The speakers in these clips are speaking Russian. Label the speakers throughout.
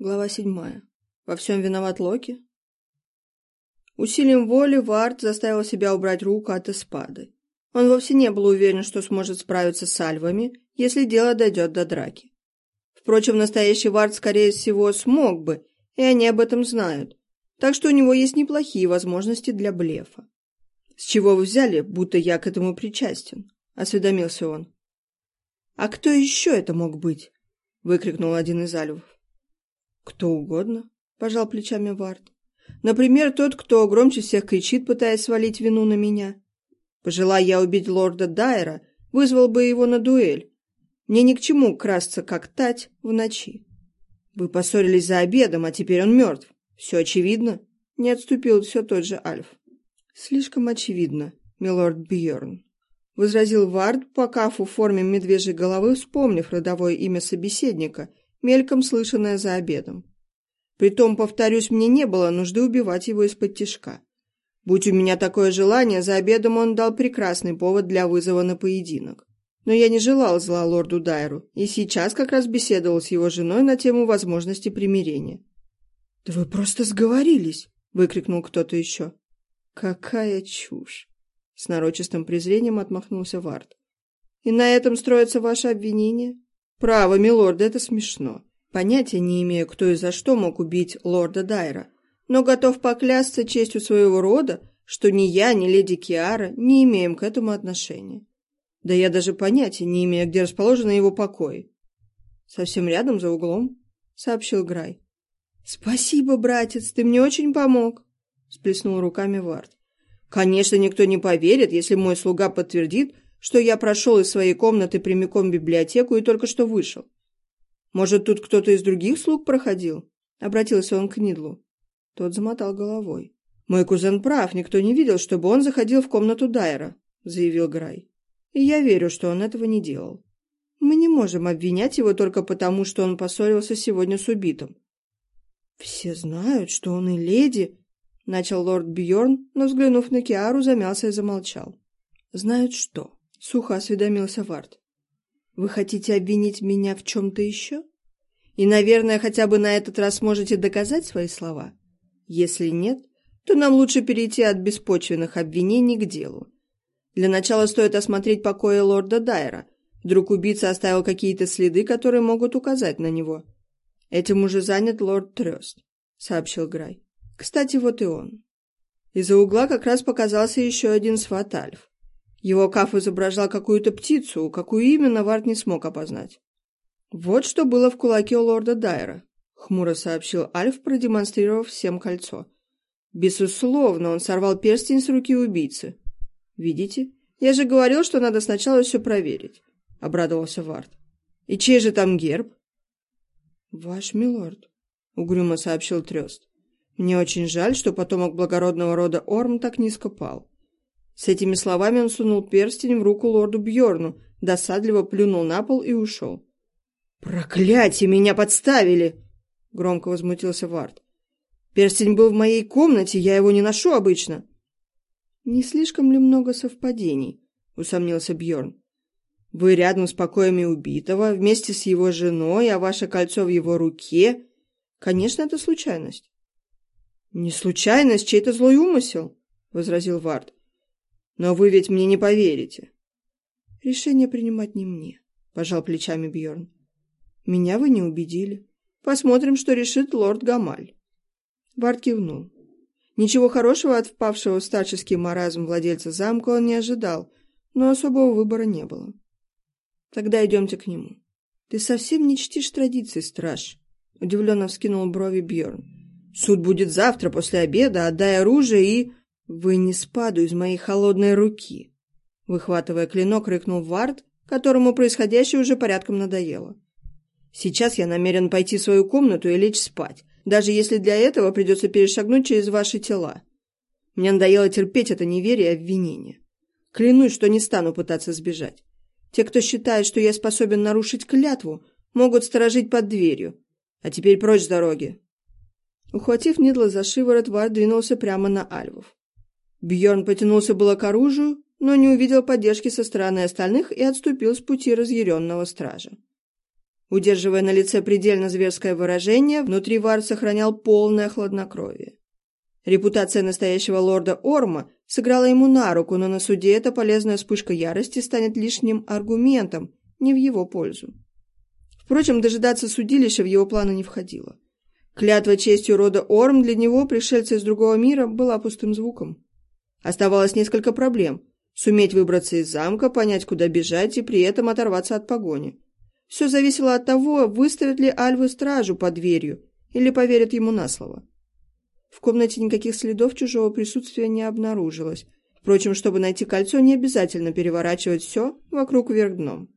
Speaker 1: Глава седьмая. Во всем виноват Локи? Усилием воли Вард заставил себя убрать руку от эспады. Он вовсе не был уверен, что сможет справиться с альвами, если дело дойдет до драки. Впрочем, настоящий Вард, скорее всего, смог бы, и они об этом знают, так что у него есть неплохие возможности для блефа. «С чего вы взяли, будто я к этому причастен?» — осведомился он. «А кто еще это мог быть?» — выкрикнул один из альвов. «Кто угодно», — пожал плечами Вард. «Например, тот, кто громче всех кричит, пытаясь свалить вину на меня. Пожелая я убить лорда Дайера, вызвал бы его на дуэль. Мне ни к чему красться, как тать в ночи. Вы поссорились за обедом, а теперь он мертв. Все очевидно?» Не отступил все тот же Альф. «Слишком очевидно, милорд Бьерн», — возразил Вард, покав в форме медвежьей головы, вспомнив родовое имя собеседника мельком слышанное за обедом. Притом, повторюсь, мне не было нужды убивать его из-под тишка. Будь у меня такое желание, за обедом он дал прекрасный повод для вызова на поединок. Но я не желал зла лорду Дайру, и сейчас как раз беседовал с его женой на тему возможности примирения. «Да вы просто сговорились!» — выкрикнул кто-то еще. «Какая чушь!» — с нарочистым презрением отмахнулся Вард. «И на этом строится ваше обвинение?» «Право, милорд, это смешно. Понятия не имею, кто и за что мог убить лорда Дайра, но готов поклясться честью своего рода, что ни я, ни леди Киара не имеем к этому отношения. Да я даже понятия не имею, где расположены его покои». «Совсем рядом, за углом», — сообщил Грай. «Спасибо, братец, ты мне очень помог», — сплеснул руками Вард. «Конечно, никто не поверит, если мой слуга подтвердит, что я прошел из своей комнаты прямиком в библиотеку и только что вышел. Может, тут кто-то из других слуг проходил?» Обратился он к Нидлу. Тот замотал головой. «Мой кузен прав, никто не видел, чтобы он заходил в комнату Дайера», — заявил Грай. «И я верю, что он этого не делал. Мы не можем обвинять его только потому, что он поссорился сегодня с убитым». «Все знают, что он и леди», — начал лорд Бьорн, но, взглянув на Киару, замялся и замолчал. «Знают что?» — сухо осведомился Вард. «Вы хотите обвинить меня в чем-то еще? И, наверное, хотя бы на этот раз можете доказать свои слова? Если нет, то нам лучше перейти от беспочвенных обвинений к делу. Для начала стоит осмотреть покои лорда Дайра. Вдруг убийца оставил какие-то следы, которые могут указать на него. Этим уже занят лорд Трёст», — сообщил Грай. «Кстати, вот и он». Из-за угла как раз показался еще один сватальф. Его каф изображал какую-то птицу, какую именно Вард не смог опознать. «Вот что было в кулаке у лорда Дайра», — хмуро сообщил Альф, продемонстрировав всем кольцо. «Безусловно, он сорвал перстень с руки убийцы. Видите? Я же говорил, что надо сначала все проверить», — обрадовался Вард. «И чей же там герб?» «Ваш милорд», — угрюмо сообщил Трёст. «Мне очень жаль, что потомок благородного рода Орм так низко пал. С этими словами он сунул перстень в руку лорду Бьорну, досадливо плюнул на пол и ушел. «Проклятие, меня подставили!» — громко возмутился Вард. «Перстень был в моей комнате, я его не ношу обычно». «Не слишком ли много совпадений?» — усомнился Бьорн. «Вы рядом с покоями убитого, вместе с его женой, а ваше кольцо в его руке. Конечно, это случайность». «Не случайность, чей-то злой умысел», — возразил Вард. Но вы ведь мне не поверите. Решение принимать не мне, пожал плечами Бьорн. Меня вы не убедили. Посмотрим, что решит лорд Гамаль. Барт кивнул. Ничего хорошего от впавшего в старческий маразм владельца замка он не ожидал, но особого выбора не было. Тогда идемте к нему. Ты совсем не чтишь традиции, страж, удивленно вскинул брови Бьорн. Суд будет завтра после обеда, отдай оружие и... «Вы не спаду из моей холодной руки!» Выхватывая клинок, рыкнул Вард, которому происходящее уже порядком надоело. «Сейчас я намерен пойти в свою комнату и лечь спать, даже если для этого придется перешагнуть через ваши тела. Мне надоело терпеть это неверие и обвинение. Клянусь, что не стану пытаться сбежать. Те, кто считает, что я способен нарушить клятву, могут сторожить под дверью. А теперь прочь с дороги!» Ухватив Нидла за шиворот, Вард двинулся прямо на Альвов. Бьорн потянулся было к оружию, но не увидел поддержки со стороны остальных и отступил с пути разъяренного стража. Удерживая на лице предельно зверское выражение, внутри Вард сохранял полное хладнокровие. Репутация настоящего лорда Орма сыграла ему на руку, но на суде эта полезная вспышка ярости станет лишним аргументом, не в его пользу. Впрочем, дожидаться судилища в его планы не входило. Клятва честью рода Орм для него, пришельца из другого мира, была пустым звуком. Оставалось несколько проблем. Суметь выбраться из замка, понять, куда бежать и при этом оторваться от погони. Все зависело от того, выставят ли Альвы стражу под дверью или поверят ему на слово. В комнате никаких следов чужого присутствия не обнаружилось. Впрочем, чтобы найти кольцо, не обязательно переворачивать все вокруг вверх дном.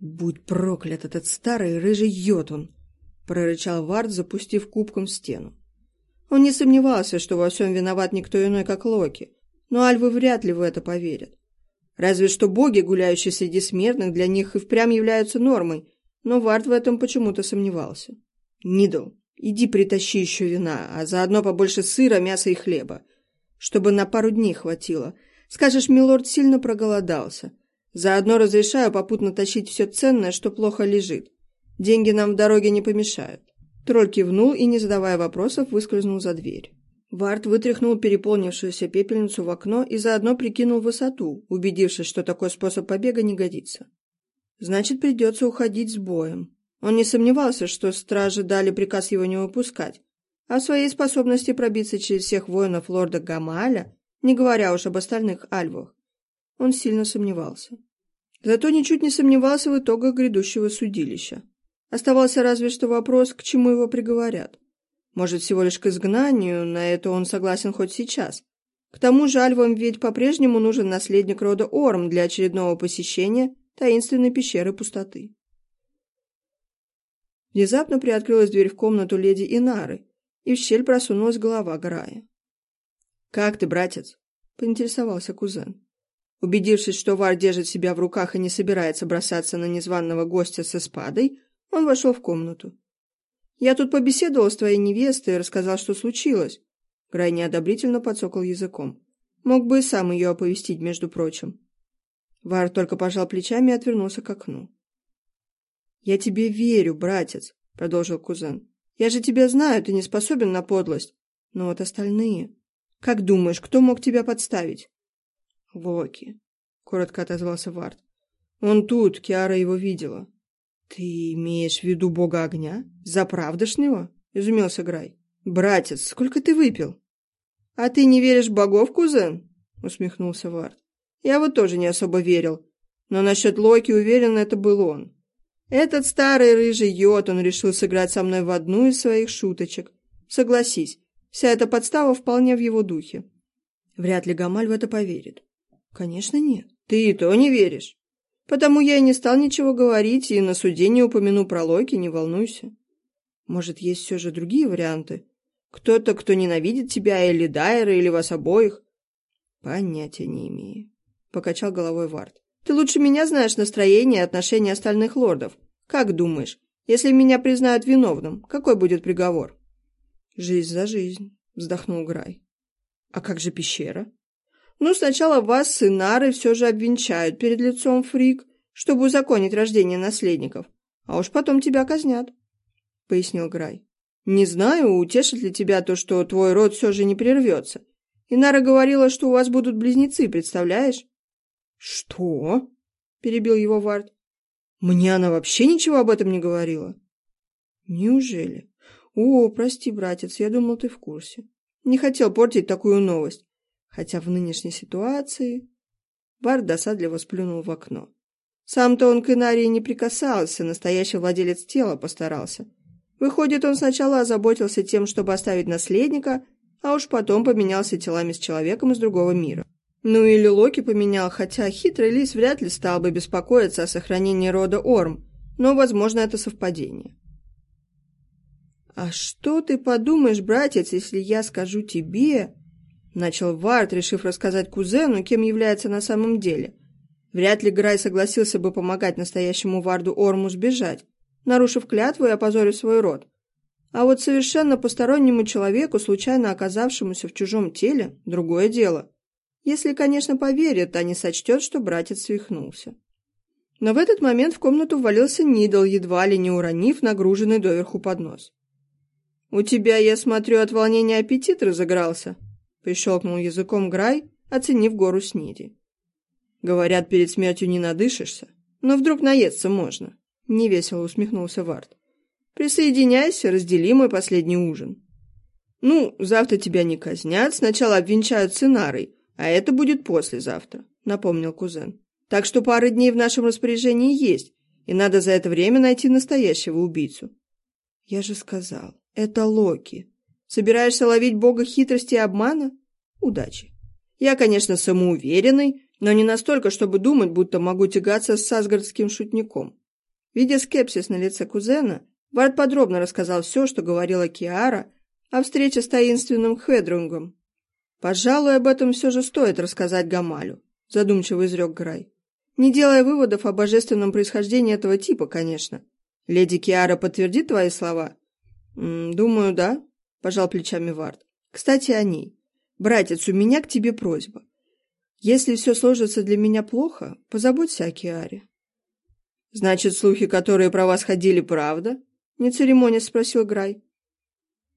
Speaker 1: «Будь проклят этот старый рыжий йотун!» — прорычал Вард, запустив кубком в стену. Он не сомневался, что во всем виноват никто иной, как Локи, но альвы вряд ли в это поверят. Разве что боги, гуляющие среди смертных, для них и впрямь являются нормой, но Вард в этом почему-то сомневался. «Нидл, иди притащи еще вина, а заодно побольше сыра, мяса и хлеба, чтобы на пару дней хватило. Скажешь, милорд сильно проголодался. Заодно разрешаю попутно тащить все ценное, что плохо лежит. Деньги нам в дороге не помешают». Тролль кивнул и, не задавая вопросов, выскользнул за дверь. Вард вытряхнул переполнившуюся пепельницу в окно и заодно прикинул высоту, убедившись, что такой способ побега не годится. Значит, придется уходить с боем. Он не сомневался, что стражи дали приказ его не выпускать, а в своей способности пробиться через всех воинов лорда Гамаля, не говоря уж об остальных альвах, он сильно сомневался. Зато ничуть не сомневался в итогах грядущего судилища. Оставался разве что вопрос, к чему его приговорят. Может, всего лишь к изгнанию, на это он согласен хоть сейчас. К тому же альвам ведь по-прежнему нужен наследник рода Орм для очередного посещения таинственной пещеры пустоты. Внезапно приоткрылась дверь в комнату леди Инары, и в щель просунулась голова Грая. «Как ты, братец?» — поинтересовался кузен. Убедившись, что Вар держит себя в руках и не собирается бросаться на незваного гостя со спадой, он вошел в комнату. «Я тут побеседовал с твоей невестой и рассказал, что случилось». Грай неодобрительно подсокал языком. Мог бы и сам ее оповестить, между прочим. Вар только пожал плечами и отвернулся к окну. «Я тебе верю, братец», — продолжил кузен. «Я же тебя знаю, ты не способен на подлость. Но вот остальные... Как думаешь, кто мог тебя подставить?» «Локи», — коротко отозвался Вард. «Он тут, Киара его видела». «Ты имеешь в виду бога огня? Заправдошнего?» — изумился Грай. «Братец, сколько ты выпил?» «А ты не веришь богов, кузен?» — усмехнулся Вард. «Я вот тоже не особо верил. Но насчет Локи уверен, это был он. Этот старый рыжий йод, он решил сыграть со мной в одну из своих шуточек. Согласись, вся эта подстава вполне в его духе. Вряд ли Гамаль в это поверит. Конечно, нет. Ты и то не веришь. Потому я и не стал ничего говорить, и на суде не упомяну про Локи, не волнуйся. Может, есть все же другие варианты? Кто-то, кто ненавидит тебя, или Дайра, или вас обоих? Понятия не имею. Покачал головой Вард. Ты лучше меня знаешь настроение и отношения остальных лордов. Как думаешь, если меня признают виновным, какой будет приговор? Жизнь за жизнь, вздохнул Грай. А как же пещера? Ну, сначала вас с Инарой все же обвенчают перед лицом Фрик, чтобы узаконить рождение наследников, а уж потом тебя казнят», — пояснил Грай. «Не знаю, утешит ли тебя то, что твой род все же не прервется. Инара говорила, что у вас будут близнецы, представляешь?» «Что?» — перебил его Вард. «Мне она вообще ничего об этом не говорила». «Неужели? О, прости, братец, я думал, ты в курсе. Не хотел портить такую новость. Хотя в нынешней ситуации... Бар досадливо сплюнул в окно. Сам-то он к Инарии не прикасался, настоящий владелец тела постарался. Выходит, он сначала озаботился тем, чтобы оставить наследника, а уж потом поменялся телами с человеком из другого мира. Ну или Локи поменял, хотя хитрый лис вряд ли стал бы беспокоиться о сохранении рода Орм, но, возможно, это совпадение. «А что ты подумаешь, братец, если я скажу тебе, Начал Вард, решив рассказать кузену, кем является на самом деле. Вряд ли Грай согласился бы помогать настоящему Варду Орму сбежать, нарушив клятву и опозорив свой род. А вот совершенно постороннему человеку, случайно оказавшемуся в чужом теле, другое дело. Если, конечно, поверит, а не сочтет, что братец свихнулся. Но в этот момент в комнату ввалился Нидл, едва ли не уронив нагруженный доверху поднос. «У тебя, я смотрю, от волнения аппетит разыгрался», — прищелкнул языком Грай, оценив гору снеди. «Говорят, перед смертью не надышишься, но вдруг наесться можно», — невесело усмехнулся Вард. «Присоединяйся, раздели мой последний ужин». «Ну, завтра тебя не казнят, сначала обвенчают с Инарой, а это будет послезавтра», — напомнил кузен. «Так что пара дней в нашем распоряжении есть, и надо за это время найти настоящего убийцу». «Я же сказал, это Локи. Собираешься ловить бога хитрости и обмана? Удачи. Я, конечно, самоуверенный, но не настолько, чтобы думать, будто могу тягаться с сасгардским шутником». Видя скепсис на лице кузена, Вард подробно рассказал все, что говорила Киара, о встрече с таинственным Хведрунгом. «Пожалуй, об этом все же стоит рассказать Гамалю», — задумчиво изрек Грай. «Не делая выводов о божественном происхождении этого типа, конечно. Леди Киара подтвердит твои слова?» «Думаю, да», — пожал плечами Вард. «Кстати, о ней. Братец, у меня к тебе просьба. Если все сложится для меня плохо, позаботься о Киаре». «Значит, слухи, которые про вас ходили, правда?» — не церемонясь спросил Грай.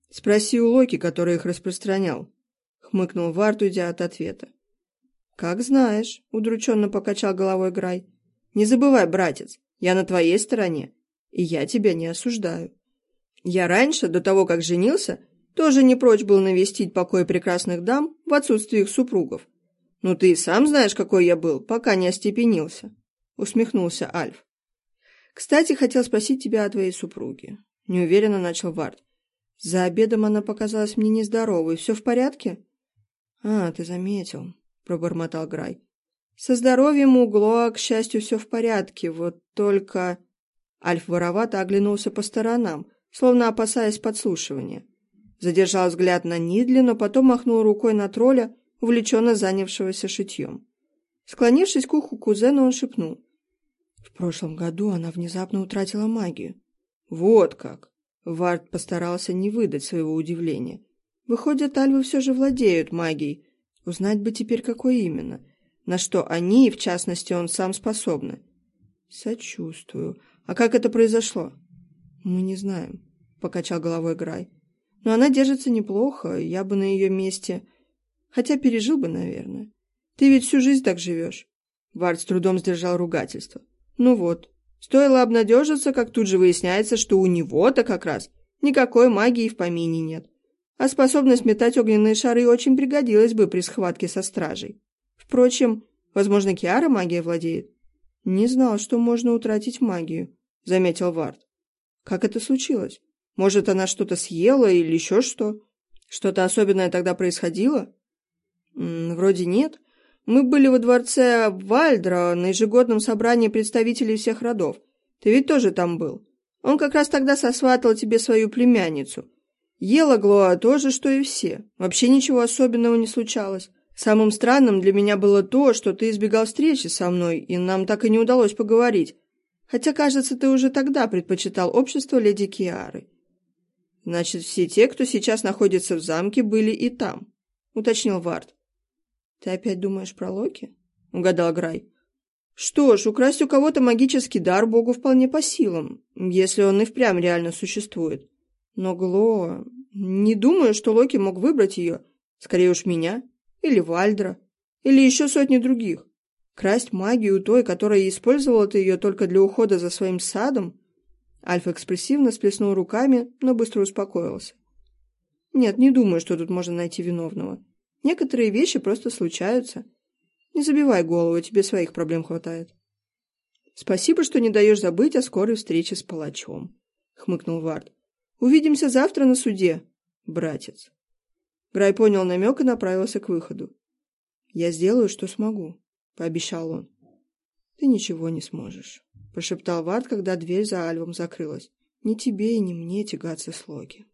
Speaker 1: «Спроси у Локи, который их распространял», — хмыкнул Варт, уйдя от ответа. «Как знаешь», — удрученно покачал головой Грай. «Не забывай, братец, я на твоей стороне, и я тебя не осуждаю. Я раньше, до того, как женился, тоже не прочь был навестить покой прекрасных дам в отсутствие их супругов. Ну ты и сам знаешь, какой я был, пока не остепенился», — усмехнулся Альф. «Кстати, хотел спросить тебя о твоей супруге», — неуверенно начал Варт. За обедом она показалась мне нездоровой. Все в порядке? А, ты заметил, пробормотал Грай. Со здоровьем угло, к счастью, все в порядке. Вот только... Альф воровато оглянулся по сторонам, словно опасаясь подслушивания. Задержал взгляд на Нидли, но потом махнул рукой на тролля, увлеченно занявшегося шитьем. Склонившись к уху кузена, он шепнул. В прошлом году она внезапно утратила магию. Вот как! Вард постарался не выдать своего удивления. Выходит, альвы все же владеют магией. Узнать бы теперь, какой именно. На что они, в частности он сам, способны. Сочувствую. А как это произошло? Мы не знаем, покачал головой Грай. Но она держится неплохо, я бы на ее месте... Хотя пережил бы, наверное. Ты ведь всю жизнь так живешь. Вард с трудом сдержал ругательство. Ну вот, Стоило обнадежиться, как тут же выясняется, что у него-то как раз никакой магии в помине нет. А способность метать огненные шары очень пригодилась бы при схватке со стражей. Впрочем, возможно, Киара магия владеет. Не знал, что можно утратить магию, заметил Вард. Как это случилось? Может, она что-то съела или еще что? Что-то особенное тогда происходило? М -м, вроде нет. Мы были во дворце Вальдра на ежегодном собрании представителей всех родов. Ты ведь тоже там был. Он как раз тогда сосватал тебе свою племянницу. Ела Глоа тоже, что и все. Вообще ничего особенного не случалось. Самым странным для меня было то, что ты избегал встречи со мной, и нам так и не удалось поговорить. Хотя, кажется, ты уже тогда предпочитал общество леди Киары. Значит, все те, кто сейчас находится в замке, были и там, уточнил Вард. «Ты опять думаешь про Локи?» — угадал Грай. «Что ж, украсть у кого-то магический дар Богу вполне по силам, если он и впрямь реально существует. Но Гло... Не думаю, что Локи мог выбрать ее. Скорее уж меня. Или Вальдра. Или еще сотни других. Красть магию той, которая использовала ты ее только для ухода за своим садом?» Альфа экспрессивно сплеснул руками, но быстро успокоился. «Нет, не думаю, что тут можно найти виновного. Некоторые вещи просто случаются. Не забивай голову, тебе своих проблем хватает. Спасибо, что не даешь забыть о скорой встрече с палачом, хмыкнул Вард. Увидимся завтра на суде, братец. Грай понял намек и направился к выходу. Я сделаю, что смогу, пообещал он. Ты ничего не сможешь, прошептал Вард, когда дверь за Альвом закрылась. Ни тебе и ни мне тягаться с Локи.